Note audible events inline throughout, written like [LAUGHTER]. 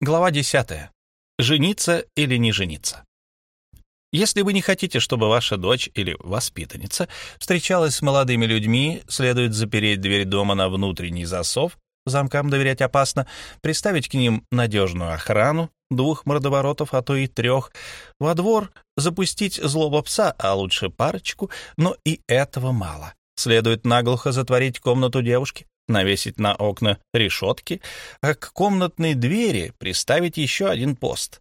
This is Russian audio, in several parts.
Глава 10. Жениться или не жениться? Если вы не хотите, чтобы ваша дочь или воспитанница встречалась с молодыми людьми, следует запереть дверь дома на внутренний засов, замкам доверять опасно, приставить к ним надежную охрану, двух мордоворотов, а то и трех, во двор запустить злого пса, а лучше парочку, но и этого мало. Следует наглухо затворить комнату девушки, навесить на окна решетки, а к комнатной двери приставить еще один пост.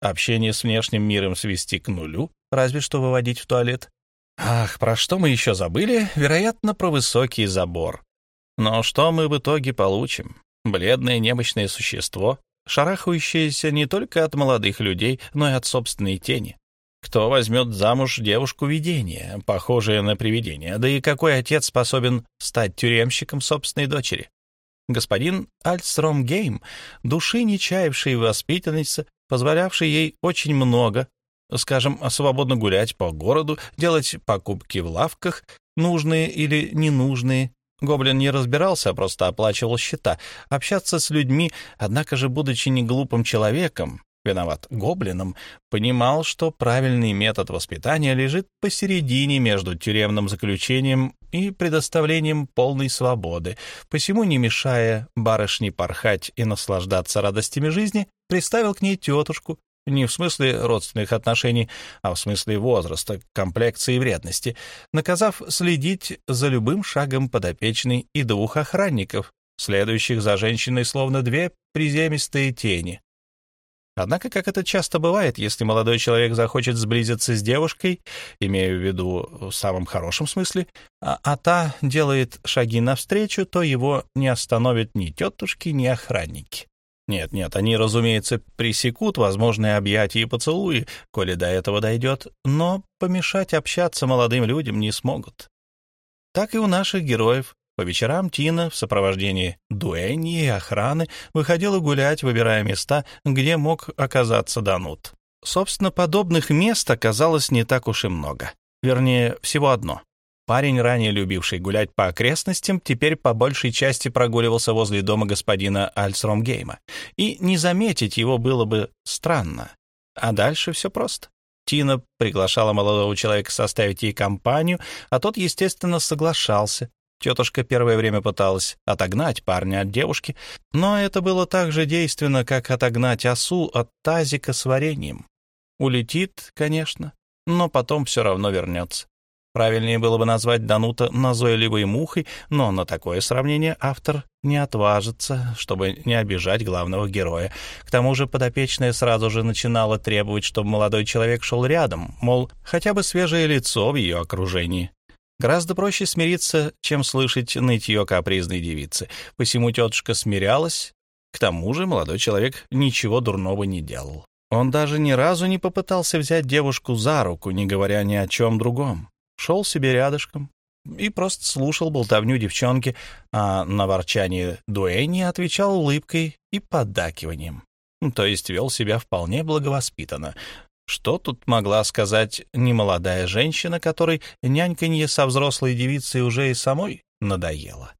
Общение с внешним миром свести к нулю, разве что выводить в туалет. Ах, про что мы еще забыли? Вероятно, про высокий забор. Но что мы в итоге получим? Бледное немощное существо, шарахающееся не только от молодых людей, но и от собственной тени. Кто возьмет замуж девушку видения, похожее на привидение? Да и какой отец способен стать тюремщиком собственной дочери? Господин Альстром Гейм, души не чаявшей воспитанница, позволявший ей очень много, скажем, свободно гулять по городу, делать покупки в лавках, нужные или ненужные. Гоблин не разбирался, а просто оплачивал счета, общаться с людьми, однако же, будучи не глупым человеком, виноват гоблином, понимал, что правильный метод воспитания лежит посередине между тюремным заключением и предоставлением полной свободы, посему, не мешая барышне порхать и наслаждаться радостями жизни, приставил к ней тетушку, не в смысле родственных отношений, а в смысле возраста, комплекции и вредности, наказав следить за любым шагом подопечной и двух охранников, следующих за женщиной словно две приземистые тени. Однако, как это часто бывает, если молодой человек захочет сблизиться с девушкой, имею в виду в самом хорошем смысле, а, а та делает шаги навстречу, то его не остановят ни тетушки, ни охранники. Нет, нет, они, разумеется, пресекут возможные объятия и поцелуи, коли до этого дойдет, но помешать общаться молодым людям не смогут. Так и у наших героев. По вечерам Тина в сопровождении дуэни и охраны выходила гулять, выбирая места, где мог оказаться Данут. Собственно, подобных мест оказалось не так уж и много. Вернее, всего одно. Парень, ранее любивший гулять по окрестностям, теперь по большей части прогуливался возле дома господина Альсромгейма. И не заметить его было бы странно. А дальше все просто. Тина приглашала молодого человека составить ей компанию, а тот, естественно, соглашался, Тетушка первое время пыталась отогнать парня от девушки, но это было так же действенно, как отогнать осу от тазика с вареньем. Улетит, конечно, но потом все равно вернется. Правильнее было бы назвать Данута назойливой мухой, но на такое сравнение автор не отважится, чтобы не обижать главного героя. К тому же подопечная сразу же начинала требовать, чтобы молодой человек шел рядом, мол, хотя бы свежее лицо в ее окружении. Гораздо проще смириться, чем слышать нытье капризной девицы. Посему тетушка смирялась. К тому же молодой человек ничего дурного не делал. Он даже ни разу не попытался взять девушку за руку, не говоря ни о чем другом. Шел себе рядышком и просто слушал болтовню девчонки, а на ворчание Дуэни отвечал улыбкой и поддакиванием. То есть вел себя вполне благовоспитанно, что тут могла сказать немолодая женщина, которой няньканье со взрослой девицей уже и самой надоело?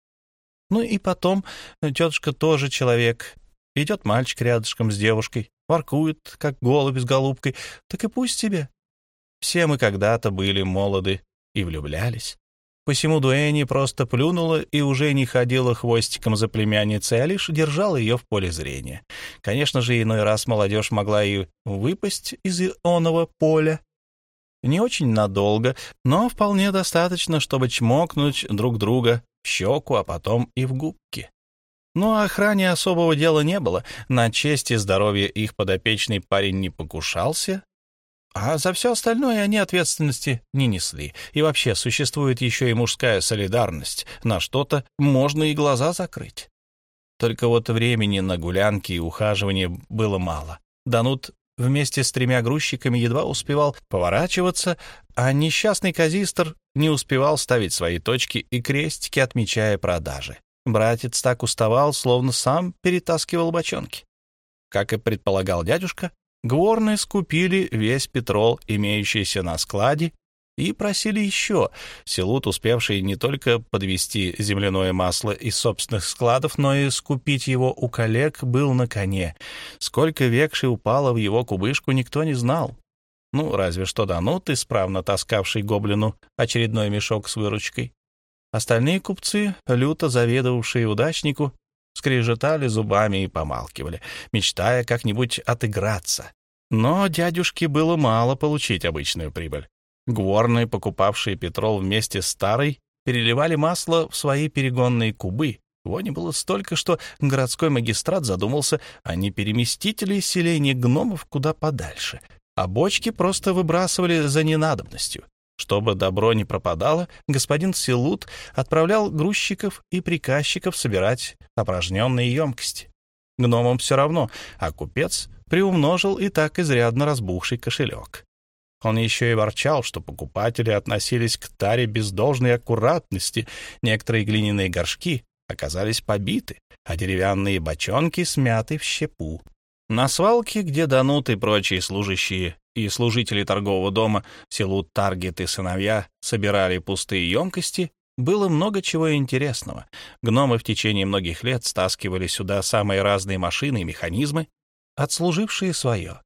Ну и потом, тетушка тоже человек. Идет мальчик рядышком с девушкой, воркует, как голубь с голубкой. Так и пусть себе. Все мы когда-то были молоды и влюблялись. Посему Дуэни просто плюнула и уже не ходила хвостиком за племянницей, а лишь держала ее в поле зрения. Конечно же, иной раз молодежь могла и выпасть из ионного поля. Не очень надолго, но вполне достаточно, чтобы чмокнуть друг друга в щеку, а потом и в губки. Но охране особого дела не было. На честь и здоровье их подопечный парень не покушался, а за все остальное они ответственности не несли. И вообще существует еще и мужская солидарность. На что-то можно и глаза закрыть. Только вот времени на гулянки и ухаживание было мало. Данут вместе с тремя грузчиками едва успевал поворачиваться, а несчастный казистр не успевал ставить свои точки и крестики, отмечая продажи. Братец так уставал, словно сам перетаскивал бочонки. Как и предполагал дядюшка, Гворны скупили весь петрол, имеющийся на складе, и просили еще. Селут, успевший не только подвести земляное масло из собственных складов, но и скупить его у коллег, был на коне. Сколько векшей упало в его кубышку, никто не знал. Ну, разве что Данут, исправно таскавший гоблину очередной мешок с выручкой. Остальные купцы, люто заведовавшие удачнику, скрежетали зубами и помалкивали, мечтая как-нибудь отыграться. Но дядюшке было мало получить обычную прибыль. Гворны, покупавшие петрол вместе с старой, переливали масло в свои перегонные кубы. Вони было столько, что городской магистрат задумался, а не переместить ли селение гномов куда подальше, а бочки просто выбрасывали за ненадобностью. Чтобы добро не пропадало, господин Силут отправлял грузчиков и приказчиков собирать опорожненные емкости. Гномам все равно, а купец приумножил и так изрядно разбухший кошелек. Он еще и ворчал, что покупатели относились к таре без должной аккуратности, некоторые глиняные горшки оказались побиты, а деревянные бочонки смяты в щепу. На свалке, где Данут и прочие служащие и служители торгового дома, селу Таргет и сыновья собирали пустые емкости, было много чего интересного. Гномы в течение многих лет стаскивали сюда самые разные машины и механизмы, отслужившие свое.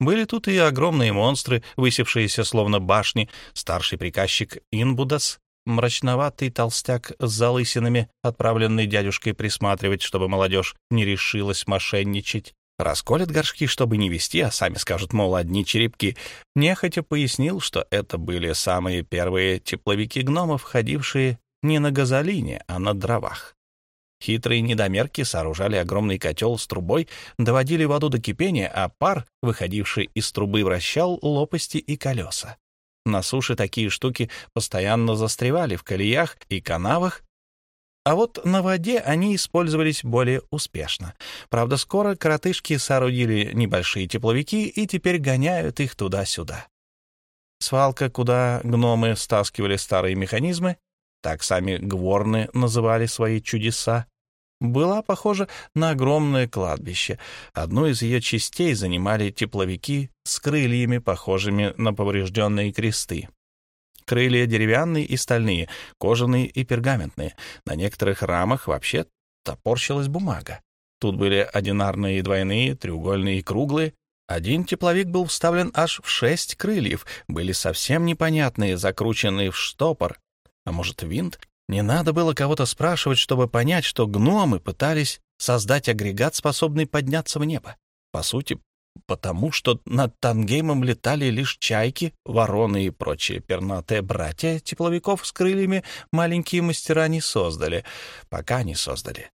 Были тут и огромные монстры, высевшиеся словно башни, старший приказчик Инбудас, мрачноватый толстяк с залысинами, отправленный дядюшкой присматривать, чтобы молодежь не решилась мошенничать, расколят горшки, чтобы не вести, а сами скажут, мол, одни черепки. Нехотя пояснил, что это были самые первые тепловики гномов, ходившие не на газолине, а на дровах. Хитрые недомерки сооружали огромный котел с трубой, доводили воду до кипения, а пар, выходивший из трубы, вращал лопасти и колеса. На суше такие штуки постоянно застревали в колеях и канавах, а вот на воде они использовались более успешно. Правда, скоро коротышки соорудили небольшие тепловики и теперь гоняют их туда-сюда. Свалка, куда гномы стаскивали старые механизмы, так сами гворны называли свои чудеса, была похожа на огромное кладбище. Одну из ее частей занимали тепловики с крыльями, похожими на поврежденные кресты. Крылья деревянные и стальные, кожаные и пергаментные. На некоторых рамах вообще топорщилась бумага. Тут были одинарные и двойные, треугольные и круглые. Один тепловик был вставлен аж в шесть крыльев, были совсем непонятные, закрученные в штопор, а может, винт, не надо было кого-то спрашивать, чтобы понять, что гномы пытались создать агрегат, способный подняться в небо. По сути, потому что над Тангеймом летали лишь чайки, вороны и прочие пернатые братья тепловиков с крыльями маленькие мастера не создали, пока не создали.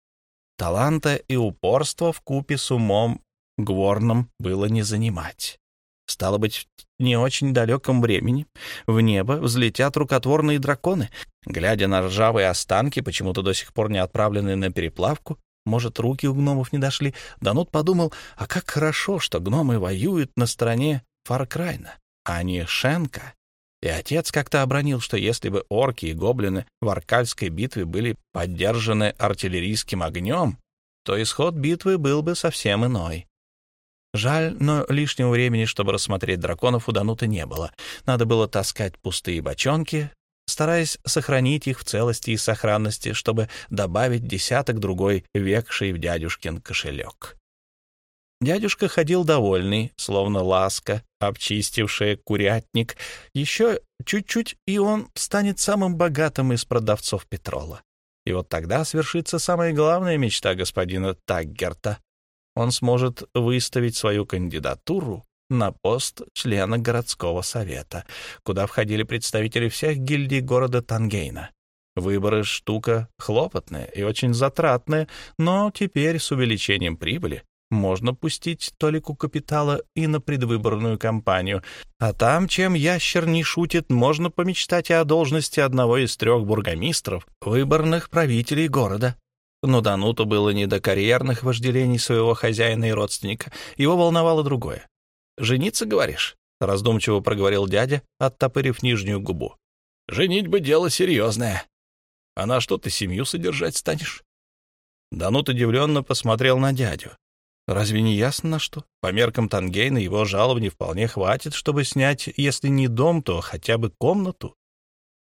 Таланта и упорства в купе с умом Гворном было не занимать. Стало быть, в не очень далеком времени в небо взлетят рукотворные драконы. Глядя на ржавые останки, почему-то до сих пор не отправленные на переплавку, может, руки у гномов не дошли, Данут подумал, а как хорошо, что гномы воюют на стороне Фаркрайна, а не Шенка. И отец как-то обронил, что если бы орки и гоблины в Аркальской битве были поддержаны артиллерийским огнем, то исход битвы был бы совсем иной. Жаль, но лишнего времени, чтобы рассмотреть драконов, у Дануты не было. Надо было таскать пустые бочонки, стараясь сохранить их в целости и сохранности, чтобы добавить десяток-другой векший в дядюшкин кошелек. Дядюшка ходил довольный, словно ласка, обчистившая курятник. Еще чуть-чуть, и он станет самым богатым из продавцов Петрола. И вот тогда свершится самая главная мечта господина Таггерта он сможет выставить свою кандидатуру на пост члена городского совета, куда входили представители всех гильдий города Тангейна. Выборы — штука хлопотная и очень затратная, но теперь с увеличением прибыли можно пустить толику капитала и на предвыборную кампанию. А там, чем ящер не шутит, можно помечтать и о должности одного из трех бургомистров, выборных правителей города. Но Дануту было не до карьерных вожделений своего хозяина и родственника. Его волновало другое. «Жениться, говоришь?» — раздумчиво проговорил дядя, оттопырив нижнюю губу. «Женить бы дело серьезное. А на что ты семью содержать станешь?» Данут удивленно посмотрел на дядю. Разве не ясно на что? По меркам Тангейна его жалований вполне хватит, чтобы снять, если не дом, то хотя бы комнату.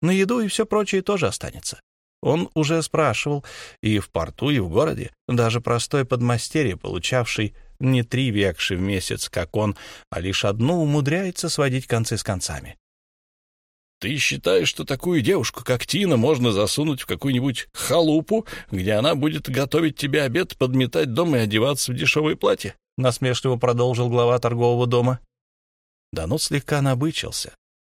На еду и все прочее тоже останется. Он уже спрашивал и в порту, и в городе. Даже простой подмастерье, получавший не три векши в месяц, как он, а лишь одну, умудряется сводить концы с концами. Ты считаешь, что такую девушку, как Тина, можно засунуть в какую-нибудь халупу, где она будет готовить тебе обед, подметать дом и одеваться в дешевое платье? Насмешливо продолжил глава торгового дома. Данут слегка набычился.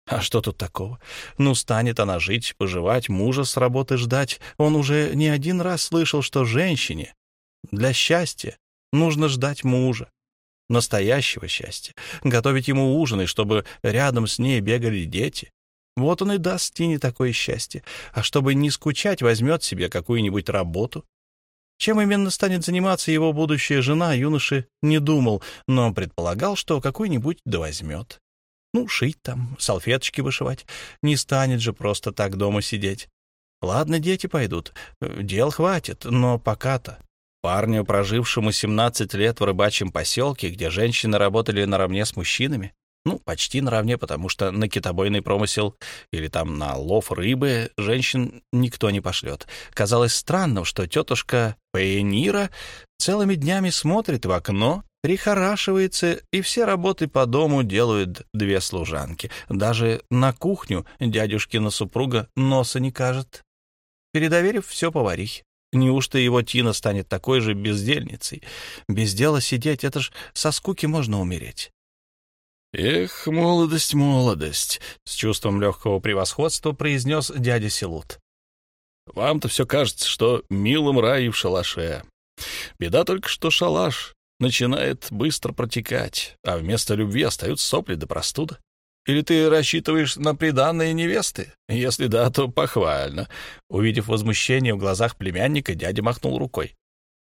А что тут такого? Ну, станет она жить, поживать, мужа с работы ждать. Он уже не один раз слышал, что женщине для счастья нужно ждать мужа. Настоящего счастья. Готовить ему ужины, чтобы рядом с ней бегали дети. Вот он и даст Тине такое счастье. А чтобы не скучать, возьмет себе какую-нибудь работу. Чем именно станет заниматься его будущая жена, юноша не думал, но предполагал, что какую-нибудь да возьмет. Ну, шить там, салфеточки вышивать. Не станет же просто так дома сидеть. Ладно, дети пойдут, дел хватит, но пока-то. Парню, прожившему 17 лет в рыбачьем поселке, где женщины работали наравне с мужчинами, ну, почти наравне, потому что на китобойный промысел или там на лов рыбы женщин никто не пошлет. Казалось странным, что тетушка Пейнира целыми днями смотрит в окно, прихорашивается, и все работы по дому делают две служанки. Даже на кухню дядюшкина супруга носа не кажет, передоверив все поварихе. Неужто его Тина станет такой же бездельницей? Без дела сидеть — это ж со скуки можно умереть. «Эх, молодость, молодость!» — с чувством легкого превосходства произнес дядя Селут. «Вам-то все кажется, что милым рай в шалаше. Беда только, что шалаш начинает быстро протекать, а вместо любви остаются сопли да простуда. Или ты рассчитываешь на приданные невесты? Если да, то похвально». Увидев возмущение в глазах племянника, дядя махнул рукой.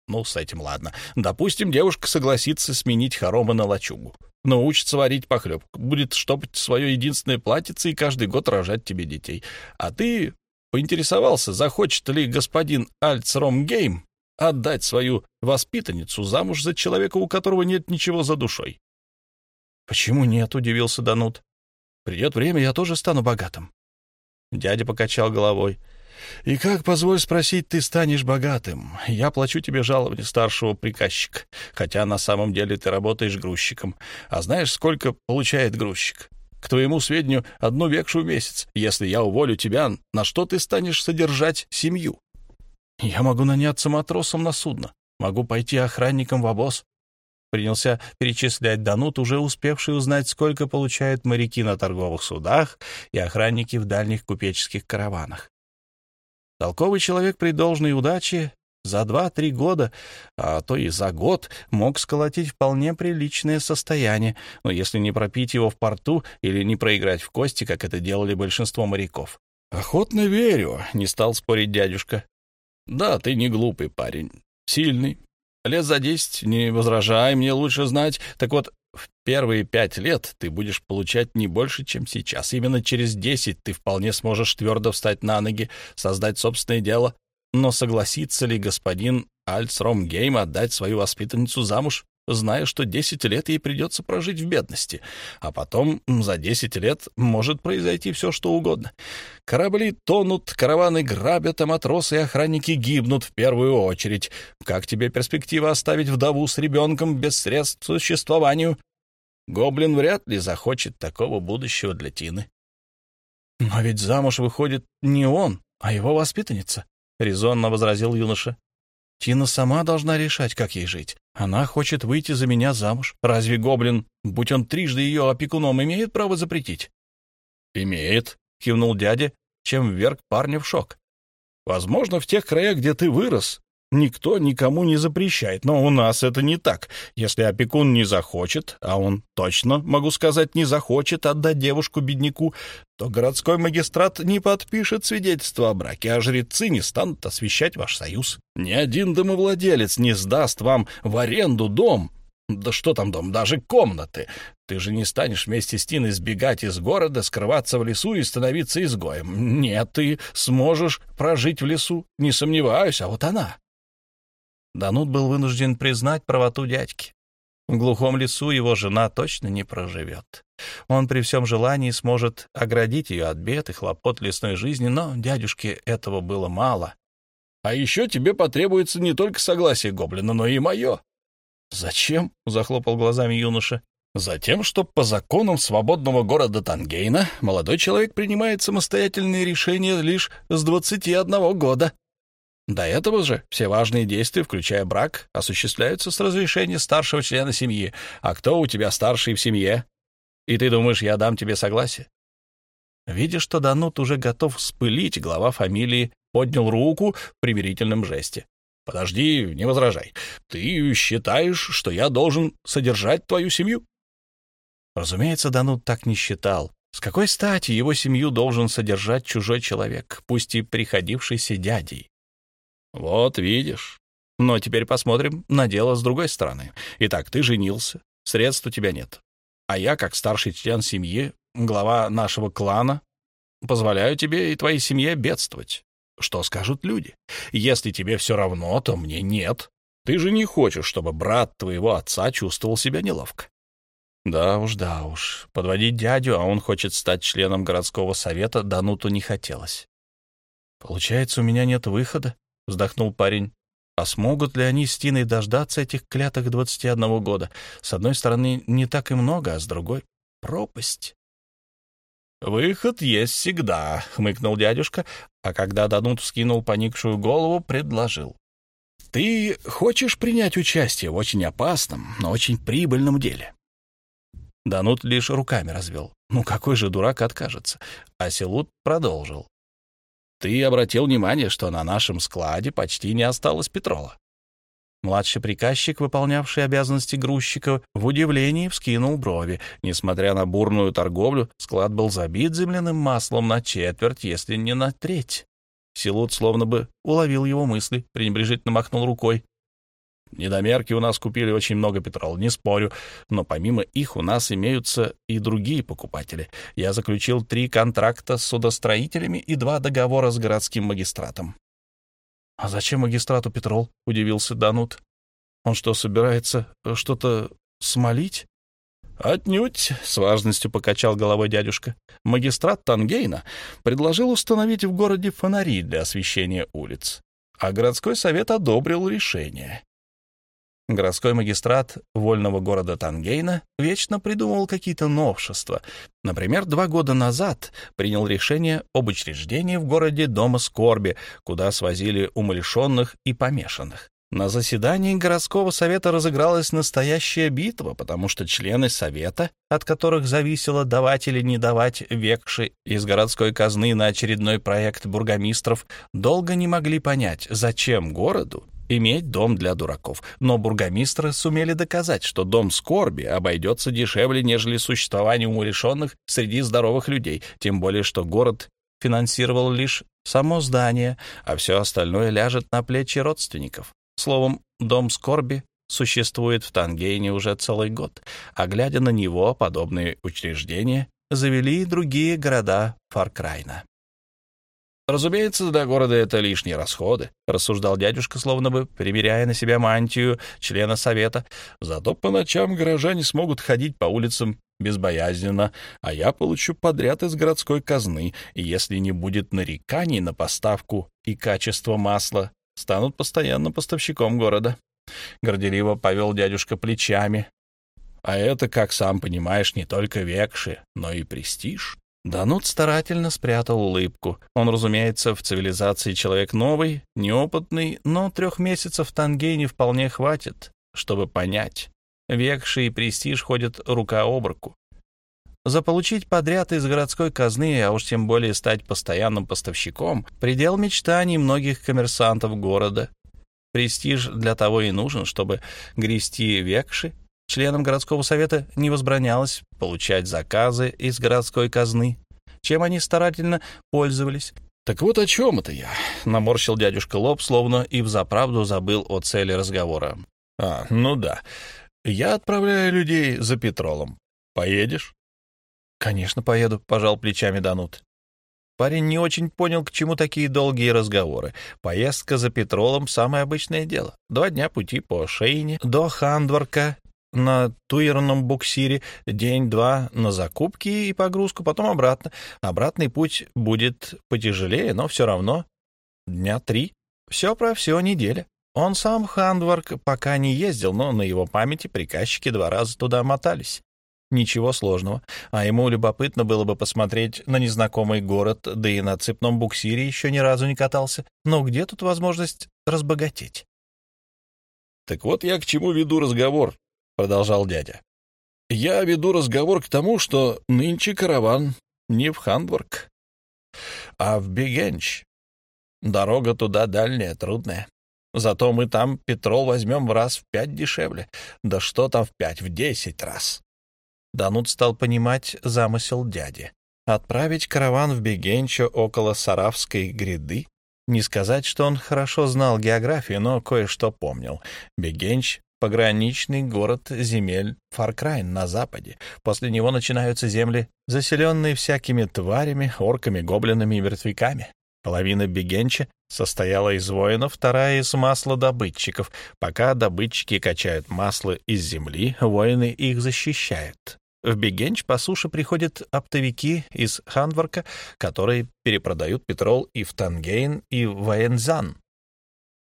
«Ну, с этим ладно. Допустим, девушка согласится сменить хоромы на лачугу научится варить похлебку, будет штопать свое единственное платьице и каждый год рожать тебе детей. А ты поинтересовался, захочет ли господин Альцромгейм отдать свою воспитанницу замуж за человека, у которого нет ничего за душой. — Почему нет? — удивился Данут. — Придет время, я тоже стану богатым. Дядя покачал головой. — и как, позволь спросить, ты станешь богатым? Я плачу тебе жалование старшего приказчика, хотя на самом деле ты работаешь грузчиком. А знаешь, сколько получает грузчик? К твоему сведению, одну векшу в месяц. Если я уволю тебя, на что ты станешь содержать семью? Я могу наняться матросом на судно. Могу пойти охранником в обоз. Принялся перечислять Данут, уже успевший узнать, сколько получают моряки на торговых судах и охранники в дальних купеческих караванах. Толковый человек при должной удаче за два-три года, а то и за год, мог сколотить вполне приличное состояние, но если не пропить его в порту или не проиграть в кости, как это делали большинство моряков. «Охотно верю», — не стал спорить дядюшка. «Да, ты не глупый парень, сильный. Лет за десять, не возражай, мне лучше знать. Так вот, в первые пять лет ты будешь получать не больше, чем сейчас. Именно через десять ты вполне сможешь твердо встать на ноги, создать собственное дело. Но согласится ли господин Альцромгейм отдать свою воспитанницу замуж, зная, что десять лет ей придется прожить в бедности, а потом за десять лет может произойти все, что угодно. Корабли тонут, караваны грабят, а матросы и охранники гибнут в первую очередь. Как тебе перспектива оставить вдову с ребенком без средств к существованию? Гоблин вряд ли захочет такого будущего для Тины. — Но ведь замуж выходит не он, а его воспитанница, — резонно возразил юноша. — Тина сама должна решать, как ей жить. Она хочет выйти за меня замуж. Разве гоблин, будь он трижды ее опекуном, имеет право запретить? — Имеет, — кивнул дядя, чем вверг парня в шок. — Возможно, в тех краях, где ты вырос, Никто никому не запрещает, но у нас это не так. Если опекун не захочет, а он точно, могу сказать, не захочет отдать девушку бедняку, то городской магистрат не подпишет свидетельство о браке, а жрецы не станут освещать ваш союз. Ни один домовладелец не сдаст вам в аренду дом. Да что там дом, даже комнаты. Ты же не станешь вместе с Тиной сбегать из города, скрываться в лесу и становиться изгоем. Нет, ты сможешь прожить в лесу, не сомневаюсь, а вот она Данут был вынужден признать правоту дядьки. В глухом лесу его жена точно не проживет. Он при всем желании сможет оградить ее от бед и хлопот лесной жизни, но дядюшке этого было мало. «А еще тебе потребуется не только согласие гоблина, но и мое». «Зачем?» — захлопал глазами юноша. Затем, что по законам свободного города Тангейна молодой человек принимает самостоятельные решения лишь с 21 года. До этого же все важные действия, включая брак, осуществляются с разрешения старшего члена семьи. А кто у тебя старший в семье? И ты думаешь, я дам тебе согласие? Видя, что Данут уже готов вспылить, глава фамилии поднял руку в примирительном жесте. «Подожди, не возражай. Ты считаешь, что я должен содержать твою семью?» Разумеется, Данут так не считал. С какой стати его семью должен содержать чужой человек, пусть и приходившийся дядей? Вот видишь. Но теперь посмотрим на дело с другой стороны. Итак, ты женился, средств у тебя нет. А я, как старший член семьи, глава нашего клана, позволяю тебе и твоей семье бедствовать. Что скажут люди? Если тебе все равно, то мне нет. Ты же не хочешь, чтобы брат твоего отца чувствовал себя неловко. Да уж, да уж. Подводить дядю, а он хочет стать членом городского совета, Дануту не хотелось. Получается, у меня нет выхода, вздохнул парень. А смогут ли они с Тиной дождаться этих клятых 21 года? С одной стороны, не так и много, а с другой — пропасть. «Выход есть всегда», — хмыкнул дядюшка, а когда Данут скинул поникшую голову, предложил. «Ты хочешь принять участие в очень опасном, но очень прибыльном деле? Данут лишь руками развел. Ну какой же дурак откажется? А Селут продолжил. Ты обратил внимание, что на нашем складе почти не осталось петрола. Младший приказчик, выполнявший обязанности грузчика, в удивлении вскинул брови. Несмотря на бурную торговлю, склад был забит земляным маслом на четверть, если не на треть. Силут словно бы уловил его мысли, пренебрежительно махнул рукой. Недомерки у нас купили очень много петрола, не спорю, но помимо их у нас имеются и другие покупатели. Я заключил три контракта с судостроителями и два договора с городским магистратом. — А зачем магистрату петрол? — удивился Данут. — Он что, собирается что-то смолить? — Отнюдь, — с важностью покачал головой дядюшка. Магистрат Тангейна предложил установить в городе фонари для освещения улиц, а городской совет одобрил решение. Городской магистрат вольного города Тангейна вечно придумывал какие-то новшества. Например, два года назад принял решение об учреждении в городе Дома скорби, куда свозили умалишенных и помешанных. На заседании городского совета разыгралась настоящая битва, потому что члены совета, от которых зависело давать или не давать векши из городской казны на очередной проект бургомистров, долго не могли понять, зачем городу иметь дом для дураков, но бургомистры сумели доказать, что дом скорби обойдется дешевле, нежели существование умалишенных среди здоровых людей, тем более что город финансировал лишь само здание, а все остальное ляжет на плечи родственников. Словом, дом скорби существует в Тангейне уже целый год, а глядя на него, подобные учреждения завели и другие города Фаркрайна. «Разумеется, для города это лишние расходы», — рассуждал дядюшка, словно бы примеряя на себя мантию члена совета. «Зато по ночам горожане смогут ходить по улицам безбоязненно, а я получу подряд из городской казны, и если не будет нареканий на поставку и качество масла, станут постоянно поставщиком города». Горделиво повел дядюшка плечами. «А это, как сам понимаешь, не только векши, но и престиж». Данут старательно спрятал улыбку. Он, разумеется, в цивилизации человек новый, неопытный, но трех месяцев в Тангейне вполне хватит, чтобы понять. Векши и престиж ходят рука об руку. Заполучить подряд из городской казны, а уж тем более стать постоянным поставщиком, предел мечтаний многих коммерсантов города. Престиж для того и нужен, чтобы грести векши Членам городского совета не возбранялось получать заказы из городской казны, чем они старательно пользовались. «Так вот о чем это я?» — наморщил дядюшка лоб, словно и взаправду забыл о цели разговора. «А, ну да. Я отправляю людей за петролом. Поедешь?» «Конечно, поеду», — пожал плечами Данут. Парень не очень понял, к чему такие долгие разговоры. Поездка за Петролом — самое обычное дело. Два дня пути по Шейне до Хандворка на туерном буксире, день-два на закупки и погрузку, потом обратно. Обратный путь будет потяжелее, но все равно дня три. Все про все неделя. Он сам Хандворк пока не ездил, но на его памяти приказчики два раза туда мотались. Ничего сложного. А ему любопытно было бы посмотреть на незнакомый город, да и на цепном буксире еще ни разу не катался. Но где тут возможность разбогатеть? «Так вот я к чему веду разговор», — продолжал дядя. «Я веду разговор к тому, что нынче караван не в Хандворк, а в Бегенч. Дорога туда дальняя, трудная. Зато мы там петрол возьмем в раз в пять дешевле. Да что там в пять, в десять раз. Данут стал понимать замысел дяди. Отправить караван в Бегенчо около Саравской гряды? Не сказать, что он хорошо знал географию, но кое-что помнил. Бегенч — пограничный город земель Фаркрайн на западе. После него начинаются земли, заселенные всякими тварями, орками, гоблинами и мертвяками. Половина Бегенча состояла из воинов, вторая — из маслодобытчиков. Пока добытчики качают масло из земли, воины их защищают. В Бегенч по суше приходят оптовики из Ханварка, которые перепродают петрол и в Тангейн, и в Ваензан.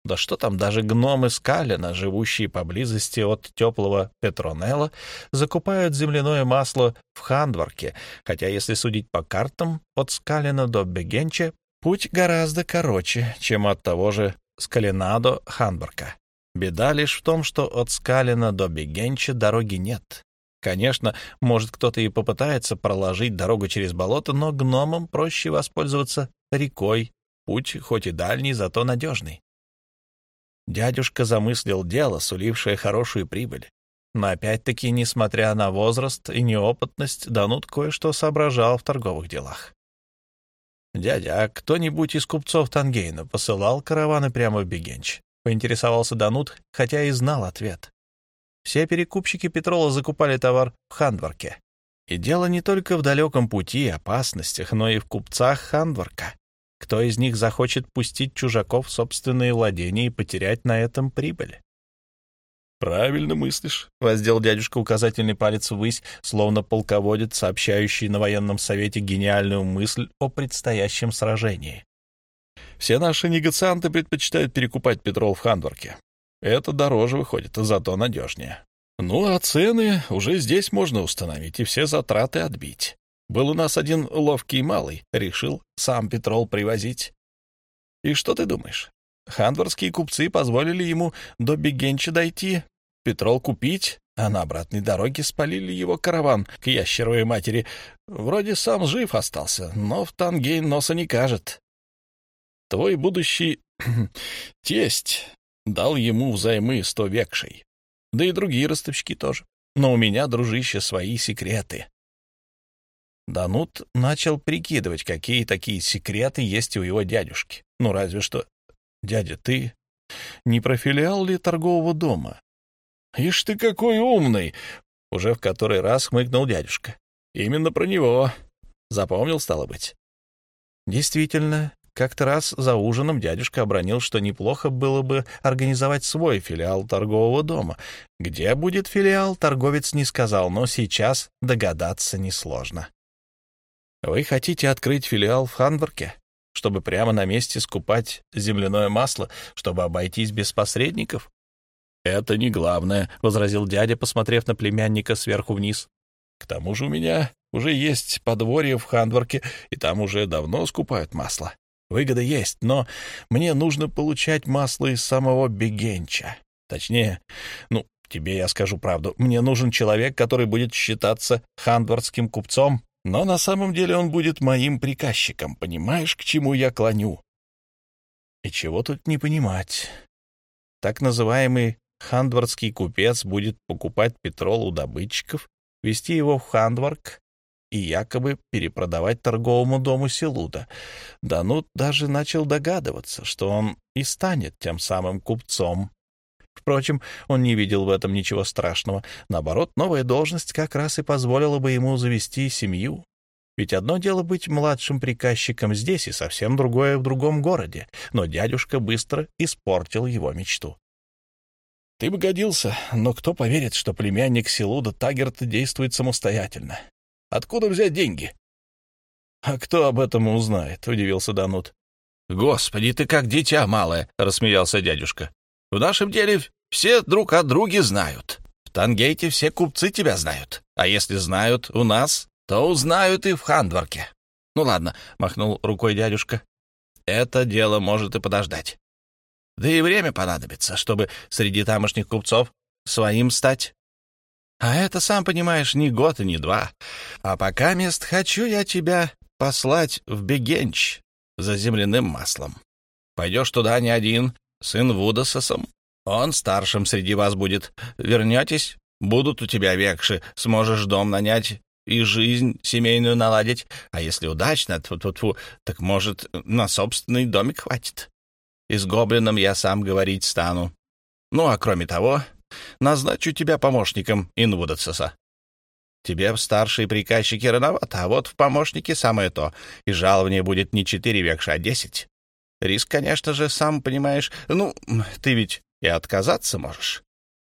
Да что там, даже гномы Скалина, живущие поблизости от теплого Петронелла, закупают земляное масло в Хандварке, хотя, если судить по картам, от Скалина до Бегенча путь гораздо короче, чем от того же Скалина до Ханварка. Беда лишь в том, что от Скалина до Бегенча дороги нет. Конечно, может, кто-то и попытается проложить дорогу через болото, но гномам проще воспользоваться рекой. Путь хоть и дальний, зато надежный. Дядюшка замыслил дело, сулившее хорошую прибыль. Но опять-таки, несмотря на возраст и неопытность, Данут кое-что соображал в торговых делах. «Дядя, а кто-нибудь из купцов Тангейна посылал караваны прямо в Бегенч?» — поинтересовался Данут, хотя и знал ответ. Все перекупщики Петрола закупали товар в Хандварке. И дело не только в далеком пути и опасностях, но и в купцах Хандварка. Кто из них захочет пустить чужаков в собственные владения и потерять на этом прибыль? «Правильно мыслишь», — воздел дядюшка указательный палец ввысь, словно полководец, сообщающий на военном совете гениальную мысль о предстоящем сражении. «Все наши негацианты предпочитают перекупать петрол в Хандварке. Это дороже выходит, зато надежнее. Ну, а цены уже здесь можно установить и все затраты отбить. Был у нас один ловкий малый, решил сам петрол привозить. И что ты думаешь? Хандварские купцы позволили ему до Бегенча дойти, петрол купить, а на обратной дороге спалили его караван к ящеровой матери. Вроде сам жив остался, но в Тангейн носа не кажет. Твой будущий [CLEARS THROAT] тесть Дал ему взаймы сто векшей. Да и другие ростовщики тоже. Но у меня, дружище, свои секреты. Данут начал прикидывать, какие такие секреты есть у его дядюшки. Ну, разве что... Дядя, ты не про филиал ли торгового дома? Ишь ты какой умный! Уже в который раз хмыкнул дядюшка. Именно про него. Запомнил, стало быть. Действительно, как-то раз за ужином дядюшка обронил, что неплохо было бы организовать свой филиал торгового дома. Где будет филиал, торговец не сказал, но сейчас догадаться несложно. Вы хотите открыть филиал в Ханбурге, чтобы прямо на месте скупать земляное масло, чтобы обойтись без посредников? «Это не главное», — возразил дядя, посмотрев на племянника сверху вниз. «К тому же у меня уже есть подворье в Хандворке, и там уже давно скупают масло. Выгода есть, но мне нужно получать масло из самого Бегенча. Точнее, ну, тебе я скажу правду, мне нужен человек, который будет считаться хандвардским купцом, но на самом деле он будет моим приказчиком, понимаешь, к чему я клоню? И чего тут не понимать? Так называемый хандвардский купец будет покупать петрол у добытчиков, вести его в Хандварк и якобы перепродавать торговому дому Селуда. Данут даже начал догадываться, что он и станет тем самым купцом. Впрочем, он не видел в этом ничего страшного. Наоборот, новая должность как раз и позволила бы ему завести семью. Ведь одно дело быть младшим приказчиком здесь и совсем другое в другом городе. Но дядюшка быстро испортил его мечту. Ты бы годился, но кто поверит, что племянник Силуда Тагерта действует самостоятельно? Откуда взять деньги? — А кто об этом узнает? — удивился Данут. — Господи, ты как дитя малое! — рассмеялся дядюшка. — В нашем деле все друг о друге знают. В Тангейте все купцы тебя знают. А если знают у нас, то узнают и в Хандварке. Ну ладно, — махнул рукой дядюшка. Это дело может и подождать. Да и время понадобится, чтобы среди тамошних купцов своим стать. А это, сам понимаешь, ни год и ни два. А пока мест хочу я тебя послать в Бегенч за земляным маслом. Пойдешь туда не один, сын Вудасосом. Он старшим среди вас будет. Вернетесь, будут у тебя векши, сможешь дом нанять и жизнь семейную наладить. А если удачно, тьфу -тьфу -тьфу, так, может, на собственный домик хватит и с гоблином я сам говорить стану. Ну, а кроме того, назначу тебя помощником Инвудацеса. Тебе в старшие приказчики рановато, а вот в помощники самое то, и жалование будет не четыре векша, а десять. Риск, конечно же, сам понимаешь. Ну, ты ведь и отказаться можешь.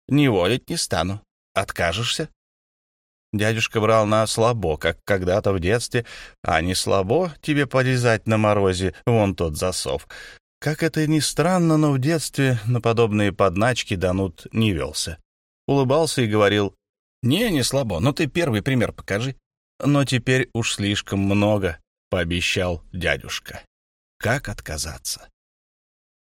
Не волить не стану. Откажешься? Дядюшка брал на слабо, как когда-то в детстве, а не слабо тебе порезать на морозе вон тот засов. Как это ни странно, но в детстве на подобные подначки Данут не велся. Улыбался и говорил, «Не, не слабо, но ты первый пример покажи». Но теперь уж слишком много, — пообещал дядюшка. Как отказаться?